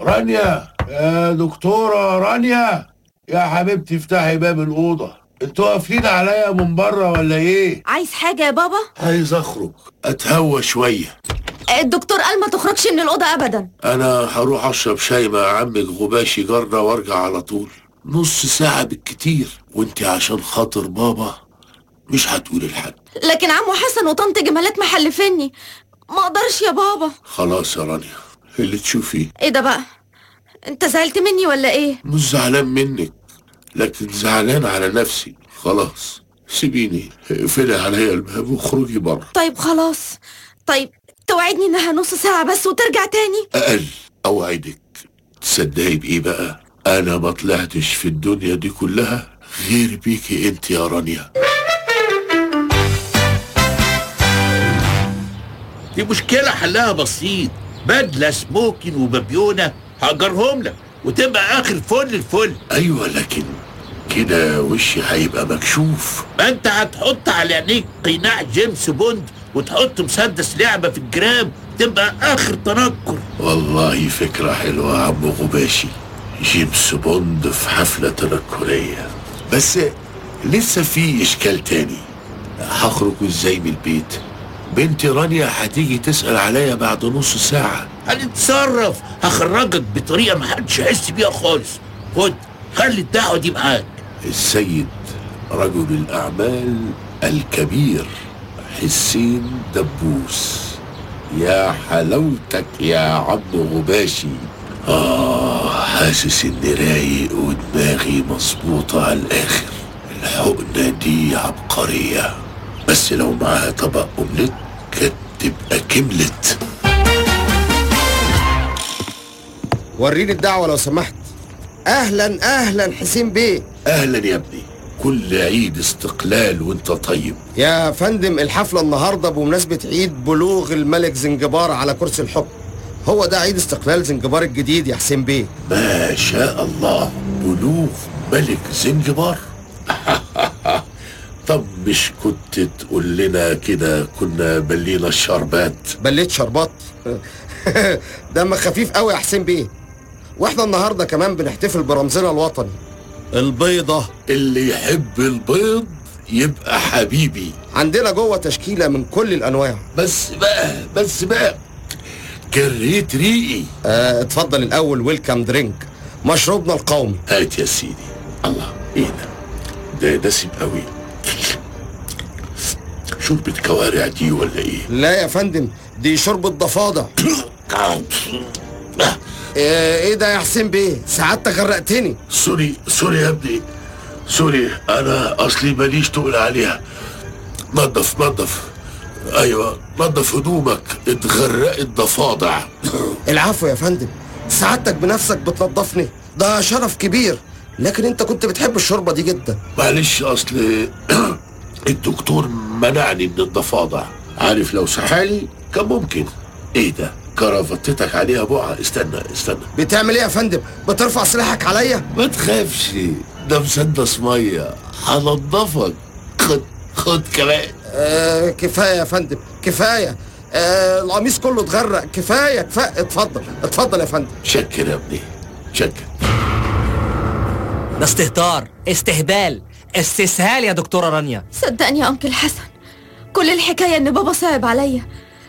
رانيا يا دكتورة رانيا. يا حبيبتي افتحي باب الأوضة. أنتوا قافلين عليا من بره ولا إيه؟ عايز حاجة يا بابا؟ عايز أخرج أتهوى شوية. الدكتور قال ما تخرجش من الأوضة أبدا. أنا هروح أشرب شاي مع عمك غباشي جارنا وأرجع على طول. نص ساعة بالكتير. وانت عشان خاطر بابا مش هتقولي لحد. لكن عمو حسن وطنط جمالات محلفني ما أقدرش يا بابا. خلاص يا رانيا. اللي تشوفيه. إيه ده بقى؟ أنت زعلت مني ولا إيه؟ مش زعلان منك لكن زعلان على نفسي. خلاص سيبيني اقفلي عليا الباب واخرجي بره. طيب خلاص. طيب توعدني إنها نص ساعة بس وترجع تاني؟ أقل. أوعدك. تصدقي بإيه بقى؟ أنا ما طلعتش في الدنيا دي كلها غير بيكي أنت يا رانيا. دي مشكلة حلها بسيط. بدلة سموكين وبابيونة هأجرهم لك وتبقى آخر فل الفل. أيوه لكن كده وشي هيبقى مكشوف. ما أنت هتحط على عينيك قناع جيمس بوند وتحط مسدس لعبة في الجراب تبقى آخر تنكر. والله فكرة حلوة يا عم غباشي. جيمس بوند في حفلة تنكرية. بس لسه في إشكال تاني. هخرج إزاي من البيت؟ بنتي رانيا هتيجي تسأل عليا بعد نص ساعة. هنتصرف هخرجك بطريقة محدش يحس بيها خالص. خد خلي الدعوة دي معاك. السيد رجل الأعمال الكبير حسين دبوس. يا حلاوتك يا عم غباشي. آه حاسس إني رايق ودماغي مظبوطة على الآخر. الحقنة دي عبقرية. بس لو معاها طبق أومليت كانت تبقى كملت وريني الدعوة لو سمحت. أهلا أهلا حسين بيه. أهلا يا ابني. كل عيد استقلال وانت طيب. يا فندم الحفلة النهاردة بمناسبة عيد بلوغ الملك زنجبار على كرسي الحكم. هو ده عيد استقلال زنجبار الجديد يا حسين بيه. ما شاء الله. بلوغ ملك زنجبار. طب مش كنت تقول لنا كده كنا بلينا الشربات؟ بليت شربات؟ دم خفيف قوي يا حسين بيه. وإحنا النهارده كمان بنحتفل برمزنا الوطني. البيضة. اللي يحب البيض يبقى حبيبي. عندنا جوه تشكيلة من كل الأنواع. بس بقى بس بقى. جريت ريقي. آه اتفضل الأول welcome drink مشروبنا القومي. هات يا سيدي. الله إيه ده؟ ده دسم قوي. شوربة كوارع دي ولا إيه؟ لا يا فندم دي شوربة ضفادع. آه إيه ده يا حسين بيه؟ سعادتك غرقتني sorry sorry يا ابني. sorry أنا أصلي ماليش تقل عليها. نظف نظف. أيوه نظف هدومك. اتغرقت ضفادع. العفو يا فندم. سعادتك بنفسك بتنضفني ده شرف كبير. لكن أنت كنت بتحب الشوربة دي جدا. معلش أصل الدكتور منعني من الضفادع عارف لو سحالي كان ممكن؟ إيه ده؟ كرافتتك عليها بقعة. استنى استنى. بتعمل إيه يا فندم؟ بترفع سلاحك عليا؟ ما تخافش. ده مسدس مية. هنضفك. خد خد كمان. آه كفاية يا فندم. كفاية. آه القميص كله اتغرق. كفاية كفاية. اتفضل اتفضل يا فندم. شكر يا ابني. شكر. ده استهتار. استهبال. استسهال يا دكتورة رانيا. صدقني يا أنكل حسن كل الحكاية إن بابا صعب عليا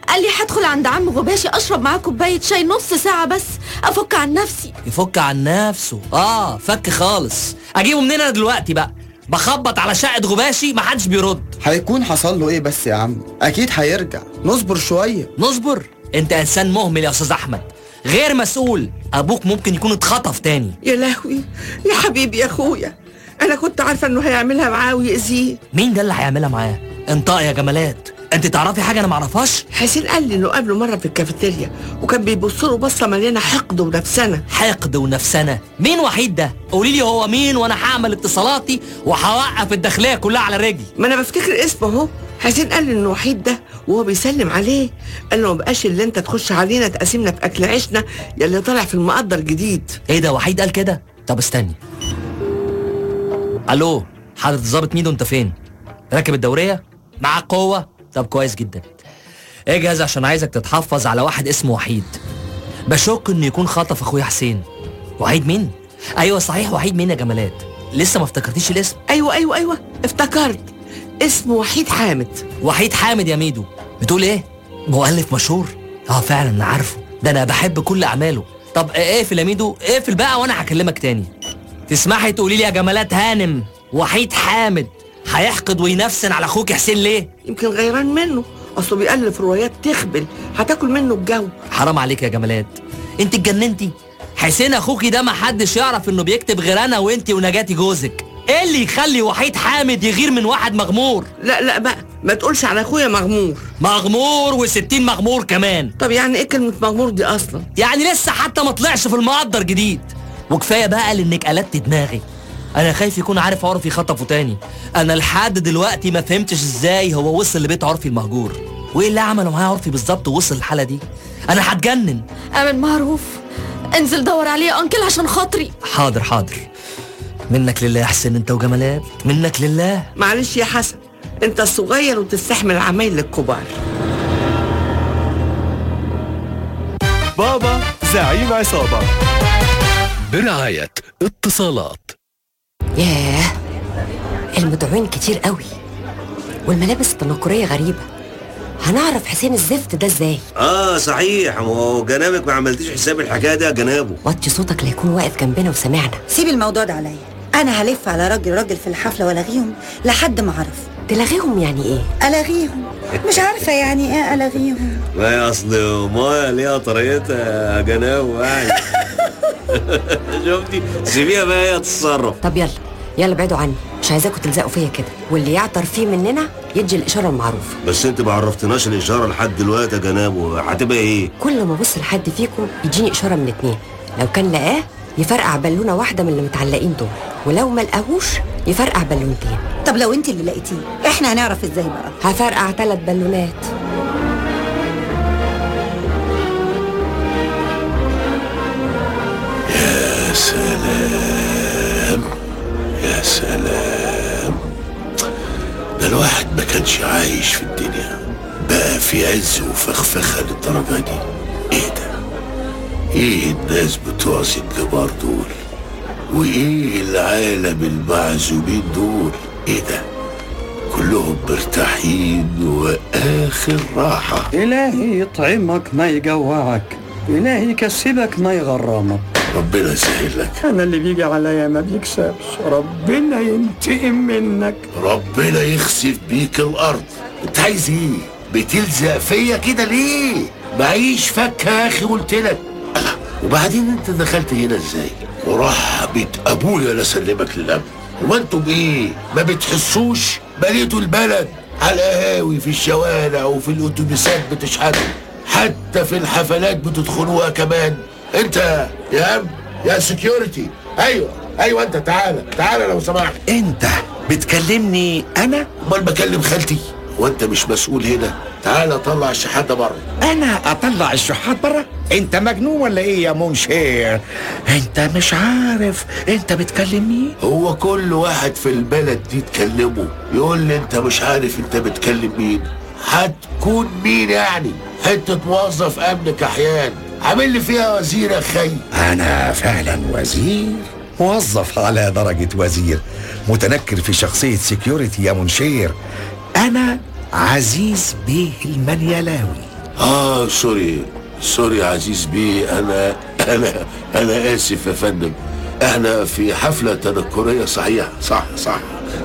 قال لي هدخل عند عم غباشي أشرب معاه كوباية شاي نص ساعة بس أفك عن نفسي. يفك عن نفسه؟ آه فك خالص. أجيبه منين أنا دلوقتي بقى؟ بخبط على شقة غباشي محدش بيرد. هيكون حصل له إيه بس يا عم؟ أكيد هيرجع. نصبر شوية. نصبر؟ أنت إنسان مهمل يا أستاذ أحمد. غير مسؤول أبوك ممكن يكون اتخطف تاني. يا لهوي يا حبيبي يا أخويا. أنا كنت عارفة إنه هيعملها معاه ويأذيه. مين ده اللي هيعملها معاه؟ انطق يا جمالات. أنت تعرفي حاجة أنا معرفهاش؟ حسين قال لي إنه قابله مرة في الكافيتيريا وكان بيبص له بصة مليانة حقد ونفسنة. حقد ونفسنة. مين وحيد ده؟ قولي لي هو مين وأنا هعمل اتصالاتي وهوقف الداخلية كلها على رجلي. ما أنا بفتكر اسمه أهو. حسين قال لي إنه وحيد ده وهو بيسلم عليه. قال له ما بقاش اللي أنت تخش علينا تقاسمنا في أكل عيشنا يا اللي طالع في المقدر جديد إيه ده وحيد قال كده؟ طب استني. ألو حضرة الظابط ميدو انت فين؟ راكب الدورية؟ معاك قوة؟ طب كويس جدا. اجهز عشان عايزك تتحفظ على واحد اسمه وحيد. بشك إنه يكون خطف أخويا حسين. وحيد مين؟ أيوه صحيح وحيد مين يا جمالات؟ لسه ما افتكرتيش الاسم؟ أيوه أيوه أيوه افتكرت. اسمه وحيد حامد. وحيد حامد يا ميدو. بتقول إيه؟ مؤلف مشهور؟ آه فعلا أنا عارفه. ده أنا بحب كل أعماله. طب اقفل يا ميدو؟ اقفل بقى وأنا هكلمك تاني؟ تسمحي تقولي لي يا جمالات هانم وحيد حامد هيحقد وينفسن على أخوك حسين ليه؟ يمكن غيران منه. أصله بيألف روايات تخبل هتاكل منه الجو. حرام عليك يا جمالات. انت اتجننتي. حسين أخوكي ده ما حدش يعرف إنه بيكتب غير أنا وانت ونجاتي جوزك. إيه اللي يخلي وحيد حامد يغير من واحد مغمور؟ لا لا بقى. ما تقولش على أخويا مغمور. مغمور وستين مغمور كمان. طب يعني إيه كلمة مغمور دي أصلا؟ يعني لسه حتى ما طلعش في المقدر جديد. وكفاية بقى لإنك قلبت دماغي. أنا خايف يكون عارف عرفي خطفه تاني. أنا لحد دلوقتي ما فهمتش إزاي هو وصل لبيت عرفي المهجور. وإيه اللي عمله معاه عرفي بالظبط ووصل للحالة دي؟ أنا هتجنن. امن معروف. انزل دور عليه يا أنكل عشان خاطري. حاضر حاضر. منك لله يا حسين أنت وجمالات. منك لله. معلش يا حسن أنت الصغير وتستحمل عمايل الكبار. بابا زعيم عصابة. برعاية اتصالات. ياه المدعوين كتير قوي. والملابس التنكرية غريبة. هنعرف حسين الزفت ده إزاي؟ آه صحيح. ما هو جنابك ما عملتيش حساب الحكاية دي يا جنابه. وطي صوتك ليكون واقف جنبنا وسمعنا. سيب الموضوع ده عليا. أنا هلف على راجل راجل في الحفلة والغيهم لحد ما أعرف. تلغيهم يعني إيه؟ الغيهم مش عارفة يعني إيه الغيهم ما هي أصل مايا ليها طريقتها يا جنابه يعني. شفتي؟ سيبيها بقى هي تتصرف. طب يلا يلا ابعدوا عني. مش عايزاكم تلزقوا فيا كده. واللي يعطر فيه مننا يدي الإشارة المعروفة. بس انت ما عرفتناش الإشارة لحد دلوقتي يا جنابه هتبقى إيه؟ كل ما ابص لحد فيكم يديني إشارة من اتنين. لو كان لقاه يفرقع بالونة واحدة من اللي متعلقين دول ولو ما لقاهوش يفرقع بالونتين. طب لو انت اللي لقيتيه إحنا هنعرف إزاي بقى؟ هفرقع ثلاث بالونات. سلام يا سلام. ده الواحد ما كانش عايش في الدنيا بقى في عز وفخفخة للدرجة دي. إيه ده؟ إيه الناس بتوع الجبار دول؟ وإيه العالم المعزومين دول؟ إيه ده؟ كلهم مرتاحين وآخر راحة. إلهي يطعمك ما يجوعك إلهي يكسبك ما يغرمك. ربنا يسهل لك. أنا اللي بيجي عليا ما بيكسبش. ربنا ينتقم منك. ربنا يخسف بيك الأرض. أنت عايز إيه؟ بتلزق فيا كده ليه؟ معيش فكه يا أخي قلت لك. وبعدين أنت دخلت هنا إزاي؟ وراح بيت أبويا لا سلمك للامن هو أنتم إيه؟ ما بتحسوش؟ مليتوا البلد على القهاوي في الشوارع وفي الأتوبيسات بتشحنوا. حتى في الحفلات بتدخلوها كمان. أنت يا يا سكيورتي أيوه أيوه أنت تعالى تعالى لو سمحت. أنت بتكلمني أنا؟ أمال بكلم خالتي. وأنت مش مسؤول هنا. تعالى طلع الشحاته بره. أنا أطلع الشحات بره؟ أنت مجنون ولا إيه يا منشير؟ أنت مش عارف. أنت بتكلم مين هو كل واحد في البلد دي تكلمه يقول لي أنت مش عارف أنت بتكلم مين. هتكون مين يعني؟ حتة موظف أمن كحيان. عامل لي فيها وزير يا خي أنا فعلا وزير؟ موظف على درجة وزير متنكر في شخصية security يا mon cher. أنا عزيز بيه المنيلاوي. آه sorry sorry عزيز بيه أنا أنا أنا آسف يا فندم. إحنا في حفلة تنكرية صحيح صح صح.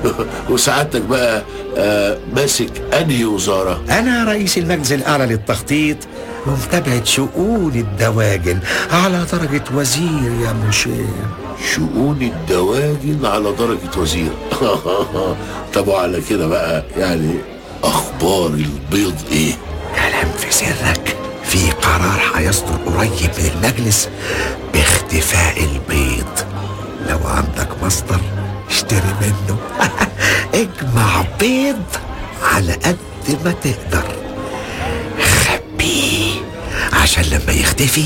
وسعادتك بقى آه ماسك أنهي وزارة؟ أنا رئيس المجلس الأعلى للتخطيط ومتابعة شؤون الدواجن على درجة وزير يا mon cher شؤون الدواجن على درجة وزير. طب وعلى كده بقى يعني أخبار البيض إيه؟ كلام في سرك. في قرار هيصدر قريب من المجلس باختفاء البيض. لو عندك مصدر اشتري منه. اجمع بيض على قد ما تقدر. عشان لما يختفي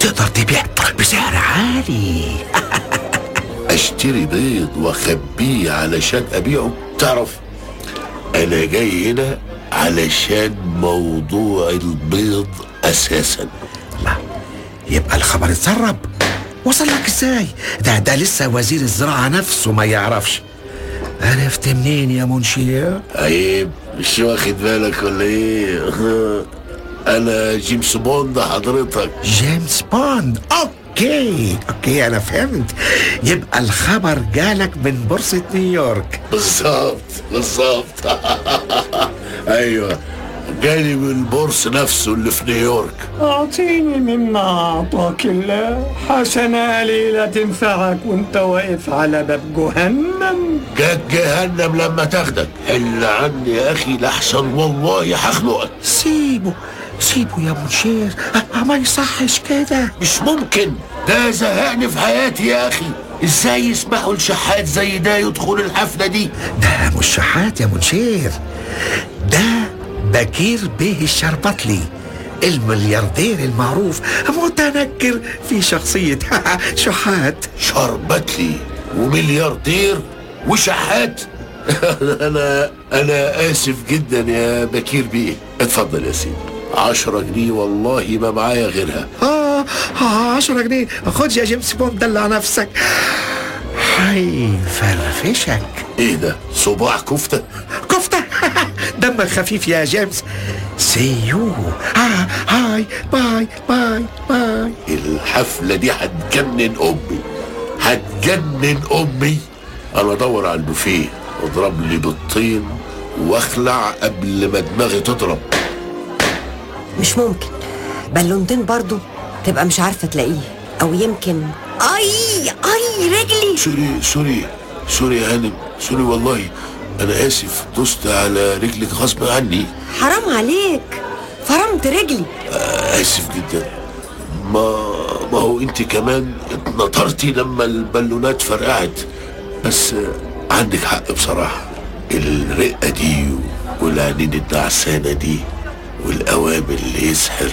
تقدر تبيع بسعر عالي. أشتري بيض وأخبيه علشان أبيعه. تعرف أنا جاي هنا علشان موضوع البيض أساسا. يبقى الخبر اتسرب. وصل لك إزاي؟ ده ده لسه وزير الزراعة نفسه ما يعرفش. عرفت منين يا منشير؟ عيب مش واخد بالك ولا إيه؟ أنا جيمس بوند حضرتك. جيمس بوند. okay. okay أنا فهمت. يبقى الخبر جالك من بورصة نيويورك. بالظبط بالظبط. أيوه. جالي من البورص نفسه اللي في نيويورك. أعطيني مما أعطاك الله. حسنة قليلة تنفعك وأنت واقف على باب جهنم. جاك جهنم لما تاخدك. حل عني يا أخي لحسن والله هخنقك سيبه. سيبه يا منشير أه، ما يصحش كده. مش ممكن. ده زهقني في حياتي يا أخي. إزاي يسمحوا لشحات زي ده يدخل الحفلة دي؟ ده مش شحات يا منشير ده بكير بيه الشربطلي الملياردير المعروف متنكر في شخصية. شحات. شربتلي وملياردير وشحات. أنا أنا آسف جدا يا بكير بيه اتفضل يا سيدي. عشرة جنيه والله ما معايا غيرها. آه آه، عشرة جنيه. خد يا جيمس بوند دلع نفسك. هيفرفشك إيه ده؟ صباع كفتة؟ كفتة؟ دمك خفيف يا جيمس. see you آه hi bye bye bye. الحفلة دي هتجنن أمي. هتجنن أمي. أنا ادور على البوفيه. واضرب لي بالطين واخلع قبل ما دماغي تضرب. مش ممكن. بالونتين برضو تبقى مش عارفة تلاقيه. أو يمكن أي أي رجلي. sorry sorry sorry يا هانم. sorry والله. أنا آسف. دوست على رجلك غصب عني. حرام عليك. فرمت رجلي. آه، آسف جدا. ما ما هو أنت كمان اتنطرتي لما البالونات فرقعت. بس عندك حق بصراحة. الرقة دي والعينين النعسانة دي والأوامر اللي يسحر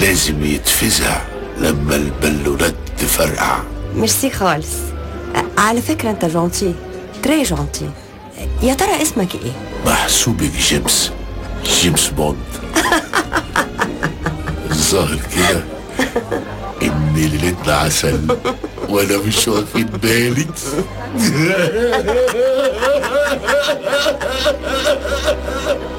لازم يتفزع لما البالونات تفرقع. ميرسي خالص. على فكرة أنت gentil très gentil يا ترى اسمك إيه؟ محسوبك جيمس. جيمس بوند. الظاهر كده. إن ليلتنا عسل وأنا مش واخد بالي.